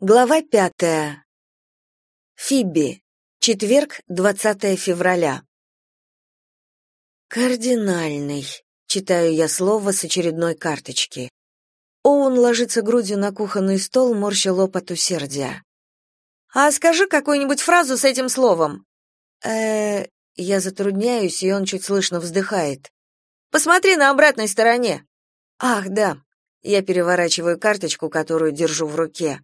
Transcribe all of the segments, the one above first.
Глава пятая. Фиби. Четверг, 20 февраля. Кардинальный. Читаю я слово с очередной карточки. Оуэн ложится грудью на кухонный стол, морща лоб от усердия. А скажи какую-нибудь фразу с этим словом. Э, я затрудняюсь, и он чуть слышно вздыхает. Посмотри на обратной стороне. Ах, да. Я переворачиваю карточку, которую держу в руке.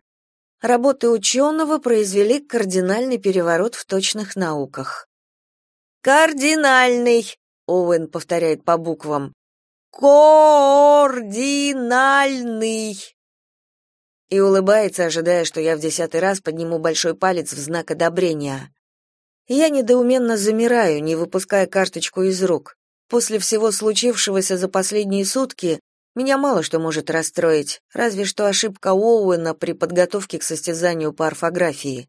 Работы ученого произвели кардинальный переворот в точных науках. «Кардинальный!» — Оуэн повторяет по буквам. «Координальный!» И улыбается, ожидая, что я в десятый раз подниму большой палец в знак одобрения. Я недоуменно замираю, не выпуская карточку из рук. После всего случившегося за последние сутки меня мало что может расстроить, разве что ошибка Оуэна при подготовке к состязанию по орфографии.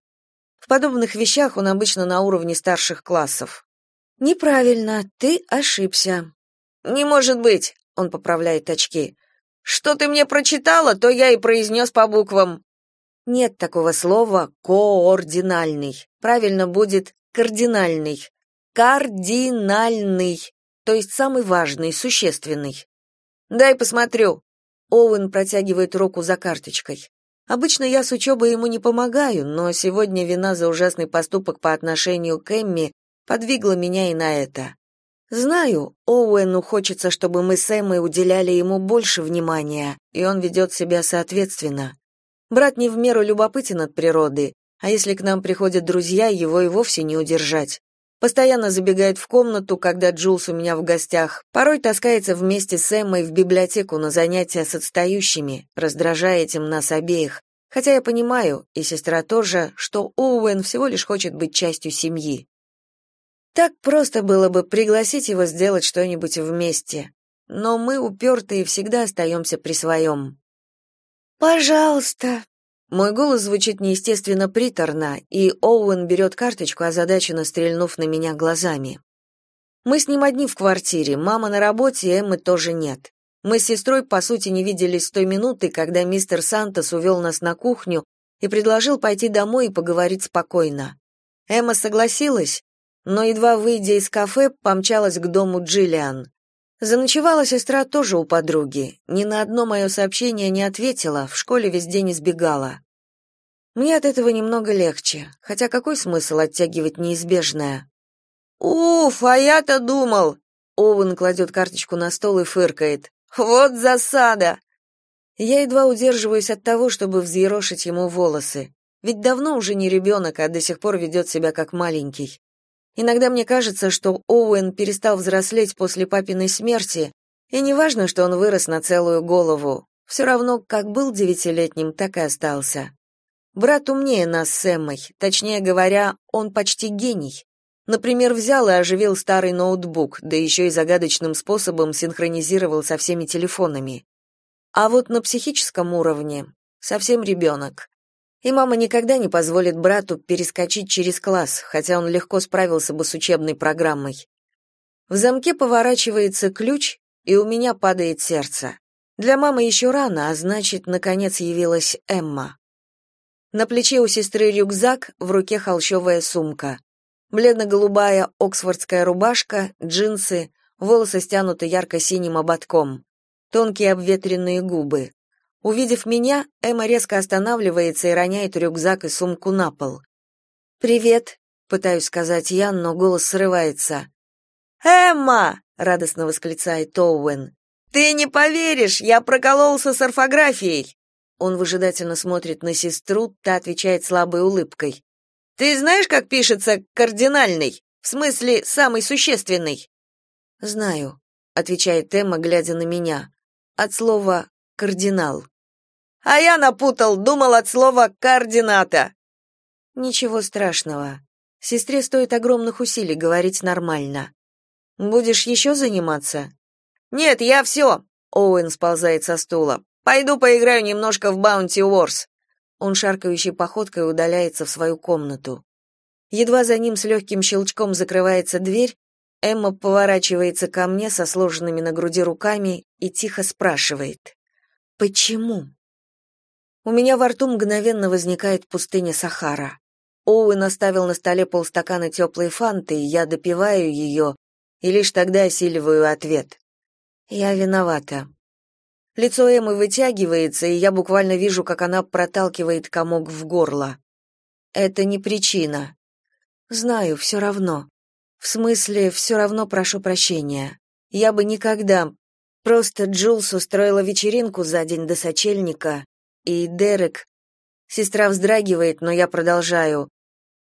В подобных вещах он обычно на уровне старших классов. Неправильно, ты ошибся. Не может быть, он поправляет очки. Что ты мне прочитала, то я и произнес по буквам. Нет такого слова координальный. Правильно будет кардинальный. Кардинальный, то есть самый важный, существенный. Дай посмотрю. Оуэн протягивает руку за карточкой. Обычно я с учебой ему не помогаю, но сегодня вина за ужасный поступок по отношению к Эмми подвигла меня и на это. Знаю, Оуэну хочется, чтобы мы с Эммой уделяли ему больше внимания, и он ведет себя соответственно. Брат не в меру любопытен от природы, а если к нам приходят друзья, его и вовсе не удержать. Постоянно забегает в комнату, когда Джулс у меня в гостях. Порой таскается вместе с Эммой в библиотеку на занятия с отстающими, раздражая этим нас обеих. Хотя я понимаю, и сестра тоже, что Оуэн всего лишь хочет быть частью семьи. Так просто было бы пригласить его сделать что-нибудь вместе. Но мы упертые всегда остаемся при своем. «Пожалуйста», мой голос звучит неестественно приторно, и Оуэн берет карточку, озадаченно стрельнув на меня глазами. Мы с ним одни в квартире, мама на работе, Эммы тоже нет. Мы с сестрой, по сути, не виделись с той минуты, когда мистер Сантос увел нас на кухню и предложил пойти домой и поговорить спокойно. Эмма согласилась, но, едва выйдя из кафе, помчалась к дому Джиллиан. Заночевала сестра тоже у подруги. Ни на одно мое сообщение не ответила, в школе весь день избегала. Мне от этого немного легче, хотя какой смысл оттягивать неизбежное? «Уф, а я-то думал!» Оуэн кладет карточку на стол и фыркает. «Вот засада!» Я едва удерживаюсь от того, чтобы взъерошить ему волосы. Ведь давно уже не ребенок, а до сих пор ведет себя как маленький. Иногда мне кажется, что Оуэн перестал взрослеть после папиной смерти, и неважно, что он вырос на целую голову, все равно как был девятилетним, так и остался. Брат умнее нас с Эммой, точнее говоря, он почти гений. Например, взял и оживил старый ноутбук, да еще и загадочным способом синхронизировал со всеми телефонами. А вот на психическом уровне совсем ребенок и мама никогда не позволит брату перескочить через класс, хотя он легко справился бы с учебной программой. В замке поворачивается ключ, и у меня падает сердце. Для мамы еще рано, а значит, наконец явилась Эмма. На плече у сестры рюкзак, в руке холщовая сумка. Бледно-голубая оксфордская рубашка, джинсы, волосы стянуты ярко-синим ободком, тонкие обветренные губы. Увидев меня, Эмма резко останавливается и роняет рюкзак и сумку на пол. «Привет», — пытаюсь сказать я, но голос срывается. «Эмма!» — радостно восклицает Оуэн. «Ты не поверишь, я прокололся с орфографией!» Он выжидательно смотрит на сестру, та отвечает слабой улыбкой. «Ты знаешь, как пишется «кардинальный»? В смысле, самый существенный?» «Знаю», — отвечает Эмма, глядя на меня. «От слова «кардинал». А я напутал, думал от слова координата. Ничего страшного. Сестре стоит огромных усилий говорить нормально. Будешь еще заниматься? Нет, я все!» Оуэн сползает со стула. Пойду поиграю немножко в Bounty Wars. Он шаркающей походкой удаляется в свою комнату. Едва за ним с легким щелчком закрывается дверь, Эмма поворачивается ко мне со сложенными на груди руками и тихо спрашивает: "Почему?" У меня во рту мгновенно возникает пустыня Сахара. Оуэн оставил на столе полстакана теплой фанты, я допиваю ее, и лишь тогда осиливаю ответ. Я виновата. Лицо Эммы вытягивается, и я буквально вижу, как она проталкивает комок в горло. Это не причина. Знаю, все равно. В смысле, все равно прошу прощения. Я бы никогда... Просто Джулс устроила вечеринку за день до сочельника, и Дерек... Сестра вздрагивает, но я продолжаю.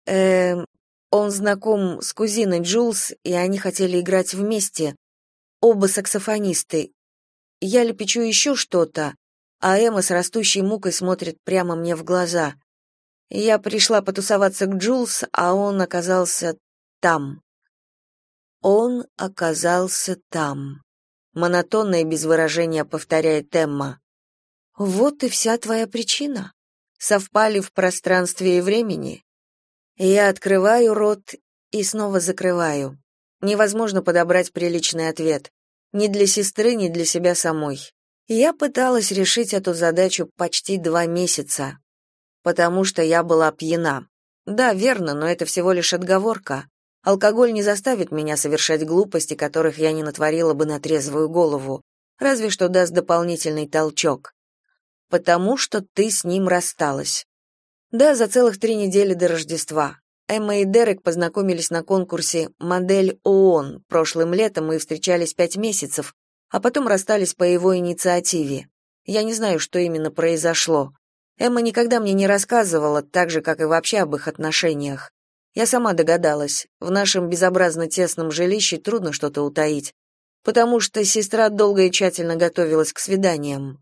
Эм, он знаком с кузиной Джулс, и они хотели играть вместе. Оба саксофонисты. Я лепечу еще что-то, а Эмма с растущей мукой смотрит прямо мне в глаза. Я пришла потусоваться к Джулс, а он оказался там. Он оказался там. Монотонно и без выражения повторяет Эмма. Вот и вся твоя причина. Совпали в пространстве и времени. Я открываю рот и снова закрываю. Невозможно подобрать приличный ответ. Ни для сестры, ни для себя самой. Я пыталась решить эту задачу почти два месяца. Потому что я была пьяна. Да, верно, но это всего лишь отговорка. Алкоголь не заставит меня совершать глупости, которых я не натворила бы на трезвую голову, разве что даст дополнительный толчок. Потому что ты с ним рассталась. Да, за целых три недели до Рождества. Эмма и Дерек познакомились на конкурсе «Модель ООН» прошлым летом и встречались пять месяцев, а потом расстались по его инициативе. Я не знаю, что именно произошло. Эмма никогда мне не рассказывала, так же, как и вообще об их отношениях. Я сама догадалась, в нашем безобразно тесном жилище трудно что-то утаить, потому что сестра долго и тщательно готовилась к свиданиям.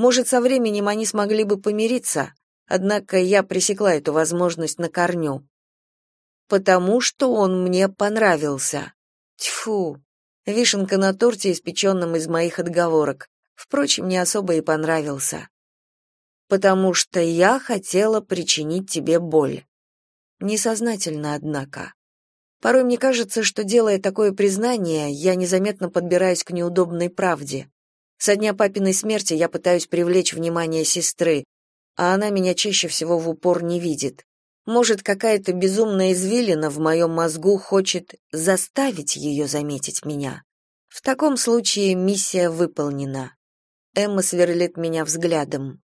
Может, со временем они смогли бы помириться, Однако я пресекла эту возможность на корню. Потому что он мне понравился. Тьфу. Вишенка на торте, испеченном из моих отговорок. Впрочем, не особо и понравился. Потому что я хотела причинить тебе боль. Несознательно, однако. Порой мне кажется, что делая такое признание, я незаметно подбираюсь к неудобной правде. Со дня папиной смерти я пытаюсь привлечь внимание сестры, а она меня чаще всего в упор не видит. Может, какая-то безумная извилина в моем мозгу хочет заставить ее заметить меня. В таком случае миссия выполнена. Эмма сверлит меня взглядом.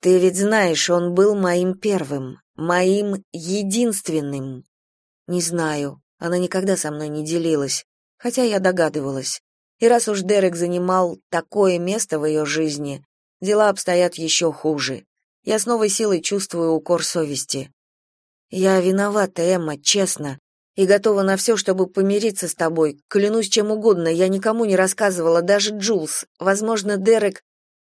Ты ведь знаешь, он был моим первым, моим единственным. Не знаю, она никогда со мной не делилась, хотя я догадывалась. И раз уж Дерек занимал такое место в ее жизни, дела обстоят еще хуже. Я с новой силой чувствую укор совести. Я виновата, Эмма, честно, и готова на все, чтобы помириться с тобой. Клянусь чем угодно, я никому не рассказывала, даже Джулс. Возможно, Дерек...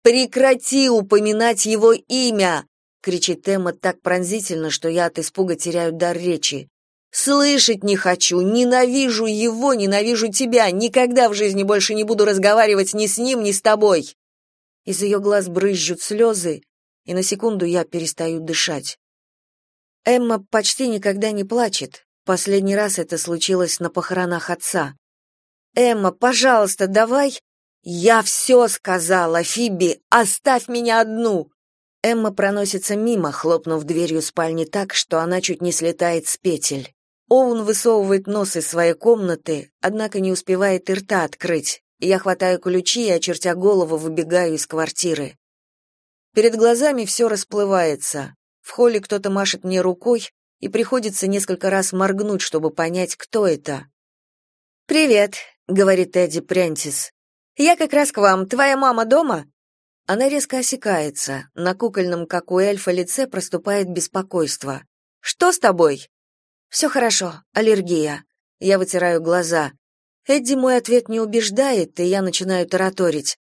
Прекрати упоминать его имя, кричит Эмма так пронзительно, что я от испуга теряю дар речи. Слышать не хочу, ненавижу его, ненавижу тебя, никогда в жизни больше не буду разговаривать ни с ним, ни с тобой. Из ее глаз брызжут слезы, и на секунду я перестаю дышать. Эмма почти никогда не плачет. Последний раз это случилось на похоронах отца. Эмма, пожалуйста, давай. Я все сказала, Фиби, оставь меня одну. Эмма проносится мимо, хлопнув дверью спальни так, что она чуть не слетает с петель. Оун высовывает нос из своей комнаты, однако не успевает и рта открыть. Я хватаю ключи и, очертя голову, выбегаю из квартиры. Перед глазами все расплывается. В холле кто-то машет мне рукой, и приходится несколько раз моргнуть, чтобы понять, кто это. «Привет», — говорит Эдди Прентис. «Я как раз к вам. Твоя мама дома?» Она резко осекается. На кукольном, как у эльфа, лице проступает беспокойство. «Что с тобой?» «Все хорошо. Аллергия». Я вытираю глаза. Эдди мой ответ не убеждает, и я начинаю тараторить.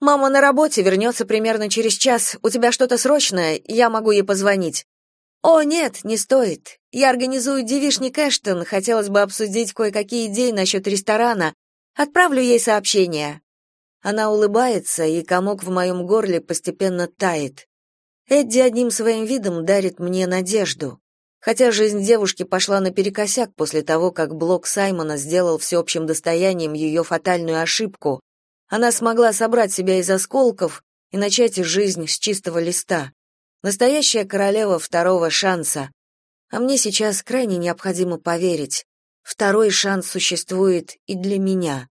Мама на работе, вернется примерно через час. У тебя что-то срочное? Я могу ей позвонить. О, нет, не стоит. Я организую девишник Эштон, хотелось бы обсудить кое-какие идеи насчет ресторана. Отправлю ей сообщение. Она улыбается, и комок в моем горле постепенно тает. Эдди одним своим видом дарит мне надежду. Хотя жизнь девушки пошла наперекосяк после того, как блог Саймона сделал всеобщим достоянием ее фатальную ошибку, она смогла собрать себя из осколков и начать жизнь с чистого листа. Настоящая королева второго шанса. А мне сейчас крайне необходимо поверить. Второй шанс существует и для меня.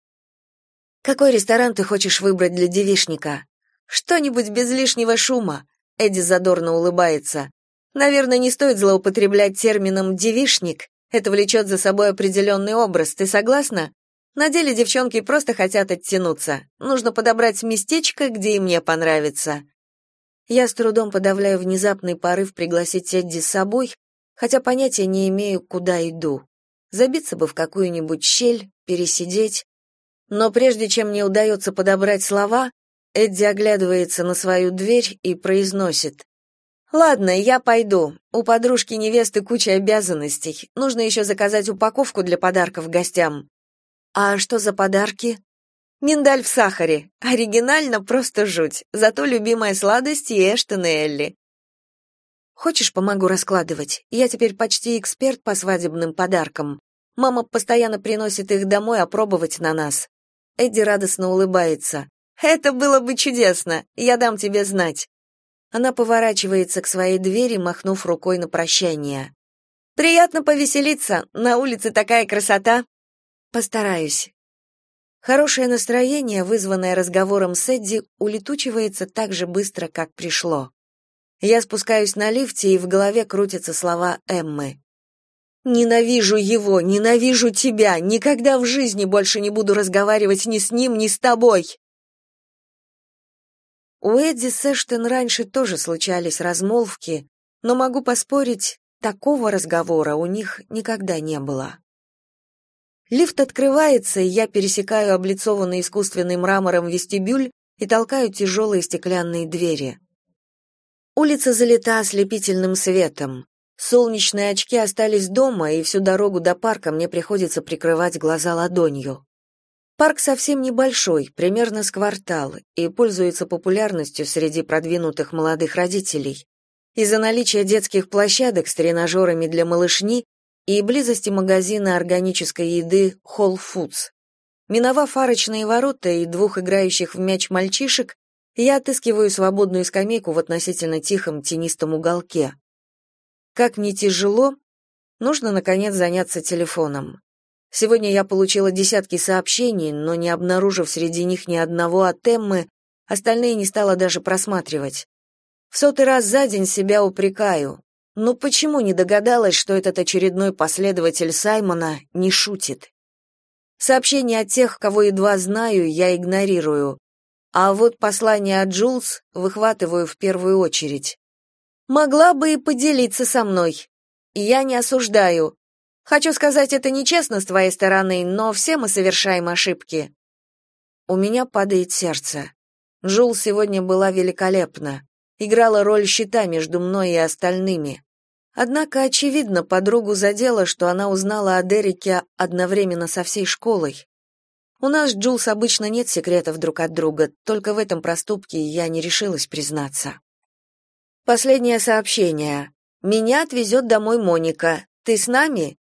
Какой ресторан ты хочешь выбрать для девишника? Что-нибудь без лишнего шума. Эдди задорно улыбается. Наверное, не стоит злоупотреблять термином девишник. Это влечет за собой определенный образ. Ты согласна? На деле девчонки просто хотят оттянуться. Нужно подобрать местечко, где им мне понравится. Я с трудом подавляю внезапный порыв пригласить Эдди с собой, хотя понятия не имею, куда иду. Забиться бы в какую-нибудь щель, пересидеть. Но прежде чем мне удается подобрать слова, Эдди оглядывается на свою дверь и произносит. «Ладно, я пойду. У подружки невесты куча обязанностей. Нужно еще заказать упаковку для подарков гостям». «А что за подарки?» «Миндаль в сахаре. Оригинально, просто жуть. Зато любимая сладость и Эштон и Элли. Хочешь, помогу раскладывать? Я теперь почти эксперт по свадебным подаркам. Мама постоянно приносит их домой опробовать на нас. Эдди радостно улыбается. Это было бы чудесно. Я дам тебе знать. Она поворачивается к своей двери, махнув рукой на прощание. Приятно повеселиться. На улице такая красота. Постараюсь. Хорошее настроение, вызванное разговором с Эдди, улетучивается так же быстро, как пришло. Я спускаюсь на лифте, и в голове крутятся слова Эммы. «Ненавижу его, ненавижу тебя, никогда в жизни больше не буду разговаривать ни с ним, ни с тобой!» У Эдди с раньше тоже случались размолвки, но могу поспорить, такого разговора у них никогда не было. Лифт открывается, и я пересекаю облицованный искусственным мрамором вестибюль и толкаю тяжелые стеклянные двери. Улица залита ослепительным светом. Солнечные очки остались дома, и всю дорогу до парка мне приходится прикрывать глаза ладонью. Парк совсем небольшой, примерно с квартал, и пользуется популярностью среди продвинутых молодых родителей. Из-за наличия детских площадок с тренажерами для малышни и близости магазина органической еды Whole Foods. Миновав арочные ворота и двух играющих в мяч мальчишек, я отыскиваю свободную скамейку в относительно тихом тенистом уголке. Как мне тяжело, нужно, наконец, заняться телефоном. Сегодня я получила десятки сообщений, но не обнаружив среди них ни одного от Эммы, остальные не стала даже просматривать. В сотый раз за день себя упрекаю. Ну почему не догадалась, что этот очередной последователь Саймона не шутит? Сообщения от тех, кого едва знаю, я игнорирую. А вот послание от Джулс выхватываю в первую очередь. Могла бы и поделиться со мной. Я не осуждаю. Хочу сказать, это нечестно с твоей стороны, но все мы совершаем ошибки. У меня падает сердце. Джул сегодня была великолепна. Играла роль щита между мной и остальными. Однако, очевидно, подругу задело, что она узнала о Дереке одновременно со всей школой. У нас Джулс обычно нет секретов друг от друга, только в этом проступке я не решилась признаться. Последнее сообщение. Меня отвезет домой Моника. Ты с нами?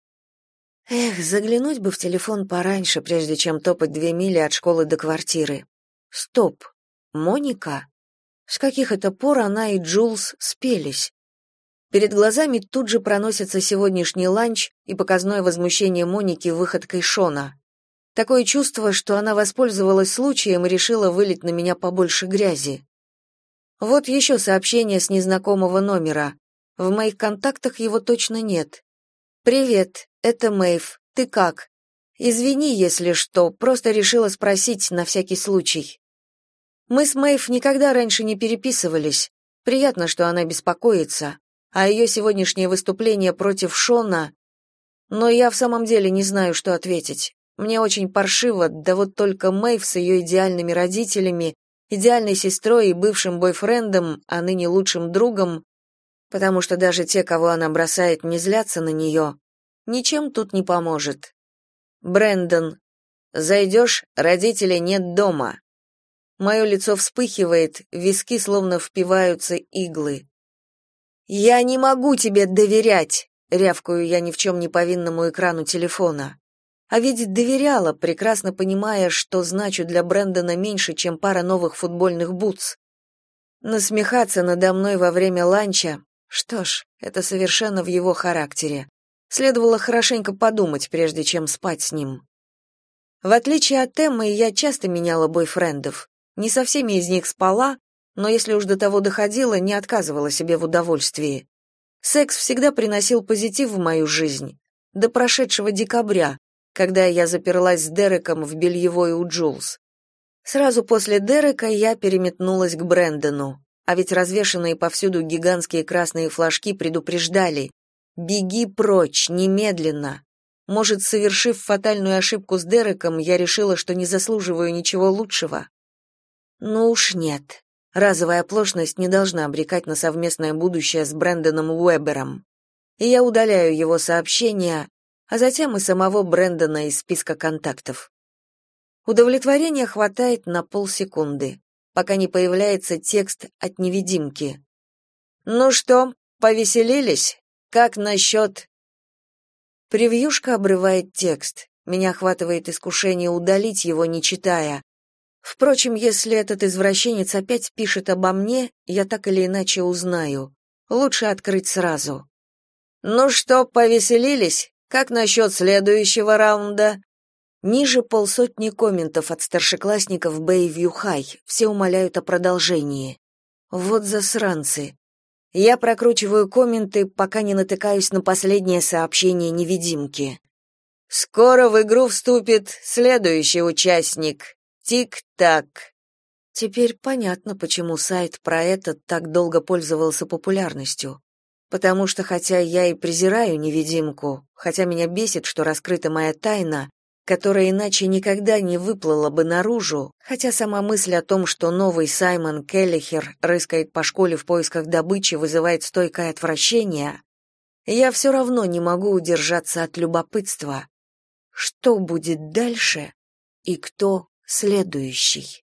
Эх, заглянуть бы в телефон пораньше, прежде чем топать две мили от школы до квартиры. Стоп. Моника? С каких это пор она и Джулс спелись? Перед глазами тут же проносится сегодняшний ланч и показное возмущение Моники выходкой Шона. Такое чувство, что она воспользовалась случаем и решила вылить на меня побольше грязи. Вот еще сообщение с незнакомого номера. В моих контактах его точно нет. «Привет, это Мэйв. Ты как? Извини, если что, просто решила спросить на всякий случай». Мы с Мэйв никогда раньше не переписывались. Приятно, что она беспокоится. А ее сегодняшнее выступление против Шона... Но я в самом деле не знаю, что ответить. Мне очень паршиво, да вот только Мэйв с ее идеальными родителями, идеальной сестрой и бывшим бойфрендом, а ныне лучшим другом, потому что даже те, кого она бросает, не злятся на нее, ничем тут не поможет. Брэндон, зайдешь, родителей нет дома. Мое лицо вспыхивает, виски словно впиваются иглы. «Я не могу тебе доверять!» — рявкаю я ни в чем не повинному экрану телефона. А ведь доверяла, прекрасно понимая, что значу для Брэндона меньше, чем пара новых футбольных бутс. Насмехаться надо мной во время ланча, что ж, это совершенно в его характере. Следовало хорошенько подумать, прежде чем спать с ним. В отличие от Эммы, я часто меняла бойфрендов. Не со всеми из них спала, но если уж до того доходило, не отказывала себе в удовольствии. Секс всегда приносил позитив в мою жизнь. До прошедшего декабря, когда я заперлась с Дереком в бельевой у Джулс. Сразу после Дерека я переметнулась к Брэндону, а ведь развешанные повсюду гигантские красные флажки предупреждали «Беги прочь, немедленно!» Может, совершив фатальную ошибку с Дереком, я решила, что не заслуживаю ничего лучшего? Ну уж нет. Разовая оплошность не должна обрекать на совместное будущее с Брэндоном Уэбером. И я удаляю его сообщения, а затем и самого Брэндона из списка контактов. Удовлетворения хватает на полсекунды, пока не появляется текст от невидимки. «Ну что, повеселились? Как насчет...» Превьюшка обрывает текст. Меня охватывает искушение удалить его, не читая. Впрочем, если этот извращенец опять пишет обо мне, я так или иначе узнаю. Лучше открыть сразу. «Ну что, повеселились? Как насчет следующего раунда? Ниже полсотни комментов от старшеклассников Бэйвью Хай. Все умоляют о продолжении. Вот засранцы. Я прокручиваю комменты, пока не натыкаюсь на последнее сообщение невидимки. Скоро в игру вступит следующий участник. Тик-так. Теперь понятно, почему сайт про этот так долго пользовался популярностью потому что хотя я и презираю невидимку, хотя меня бесит, что раскрыта моя тайна, которая иначе никогда не выплыла бы наружу, хотя сама мысль о том, что новый Саймон Келлихер рыскает по школе в поисках добычи, вызывает стойкое отвращение, я все равно не могу удержаться от любопытства. Что будет дальше и кто следующий?